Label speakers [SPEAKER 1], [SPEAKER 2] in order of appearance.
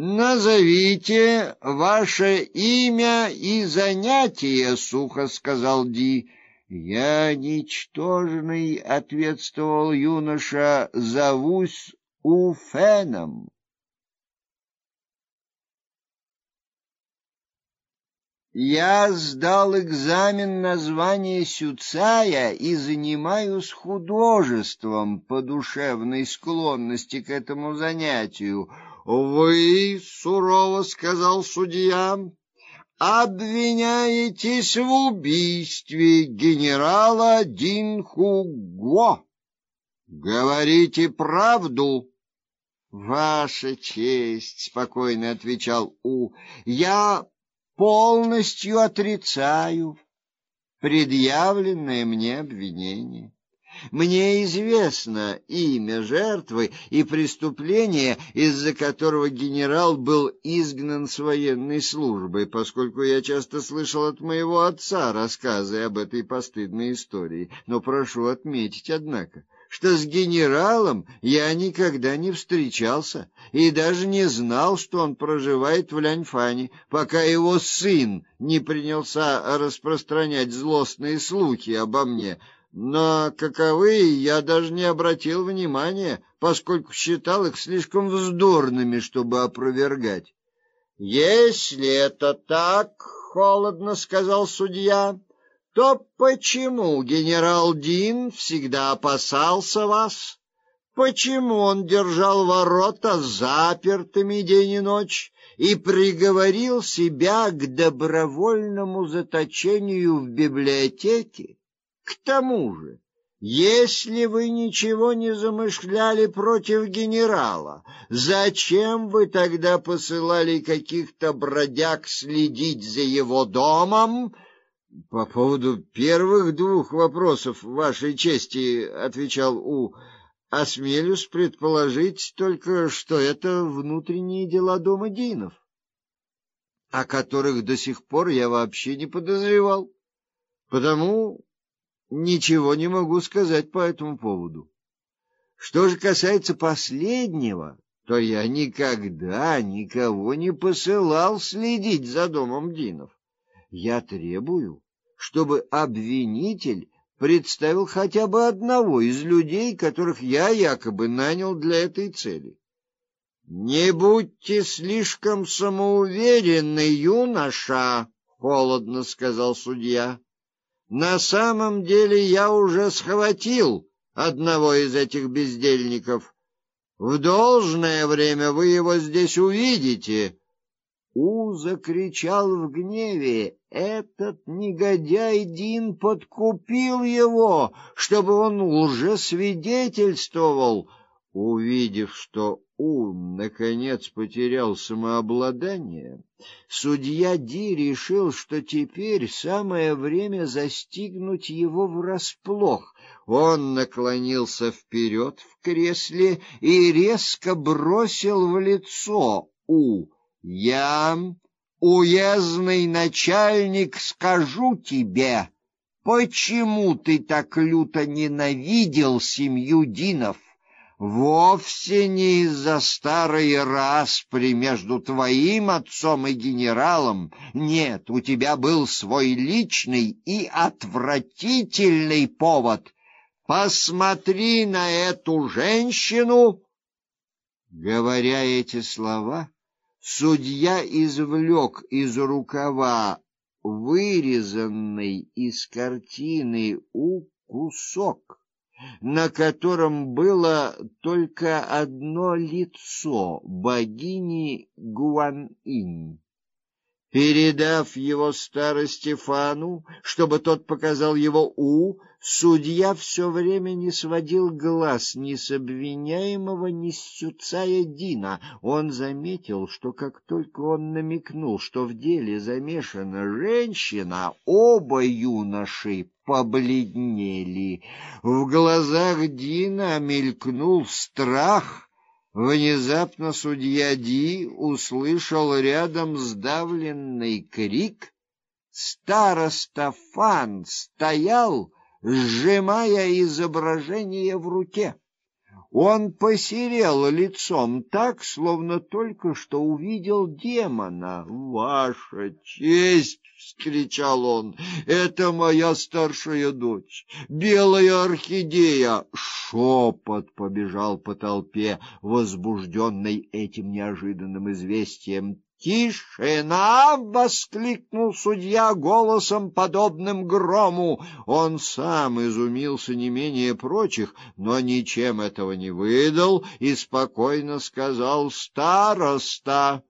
[SPEAKER 1] Назовите ваше имя и занятие, сухо сказал Ди. Я ничтожный, ответствовал юноша, зовусь Уфеном. Я сдал экзамен на звание сюцая и занимаюсь художеством по душевной склонности к этому занятию. Вы, сурово сказал судья, обвиняетесь в убийстве генерала Динхуго. Говорите правду. Ваша честь, спокойно отвечал У. Я полностью отрицаю предъявленное мне обвинение. Мне известно имя жертвы и преступление, из-за которого генерал был изгнан с военной службы, поскольку я часто слышал от моего отца рассказы об этой постыдной истории. Но прошу отметить, однако, что с генералом я никогда не встречался и даже не знал, что он проживает в Ляньфане, пока его сын не принялся распространять злостные слухи обо мне. Но каковые я даже не обратил внимания, поскольку считал их слишком вздорными, чтобы опровергать. Если это так, холодно сказал судья, то почему генерал Дин всегда опасался вас? Почему он держал ворота запертыми день и ночь и приговорил себя к добровольному заточению в библиотеке? К тому же, если вы ничего не замышляли против генерала, зачем вы тогда посылали каких-то бродяг следить за его домом? По поводу первых двух вопросов вашей чести, отвечал У. Осмелюсь предположить только, что это внутренние дела дома Динов, о которых до сих пор я вообще не подозревал. Потому ничего не могу сказать по этому поводу. Что же касается последнего, то я никогда никого не посылал следить за домом Динов. Я требую, чтобы обвинитель представил хотя бы одного из людей, которых я якобы нанял для этой цели. Не будьте слишком самоуверенны, юноша, холодно сказал судья. На самом деле я уже схватил одного из этих бездельников. В должное время вы его здесь увидите. У закричал в гневе: "Этот негодяй Дин подкупил его, чтобы он уже свидетельствовал". Увидев, что У наконец потерял самообладание, судья Ди решил, что теперь самое время застигнуть его врасплох. Он наклонился вперед в кресле и резко бросил в лицо У я, уездный начальник, скажу тебе, почему ты так люто ненавидел семью Динов. Вовсе не из-за старой распри между твоим отцом и генералом. Нет, у тебя был свой личный и отвратительный повод. Посмотри на эту женщину. Говоря эти слова, Судья извлек из рукава вырезанный из картины у кусок, на котором было только одно лицо богини Гуан-инь. Передав его старости Фану, чтобы тот показал его У, судья все время не сводил глаз ни с обвиняемого, ни с Сюцая Дина. Он заметил, что как только он намекнул, что в деле замешана женщина, оба юноши побледнели. В глазах Дина мелькнул страх — Внезапно судья Ди услышал рядом сдавленный крик. Староста Фан стоял, сжимая изображение в руке. Он посерел лицом так, словно только что увидел демона. "Ваша честь!" вскричал он. "Это моя старшая дочь, белая орхидея!" Шепот побежал по толпе, возбужденной этим неожиданным известием. «Тишина!» — воскликнул судья голосом, подобным грому. Он сам изумился не менее прочих, но ничем этого не выдал и спокойно сказал «Староста!»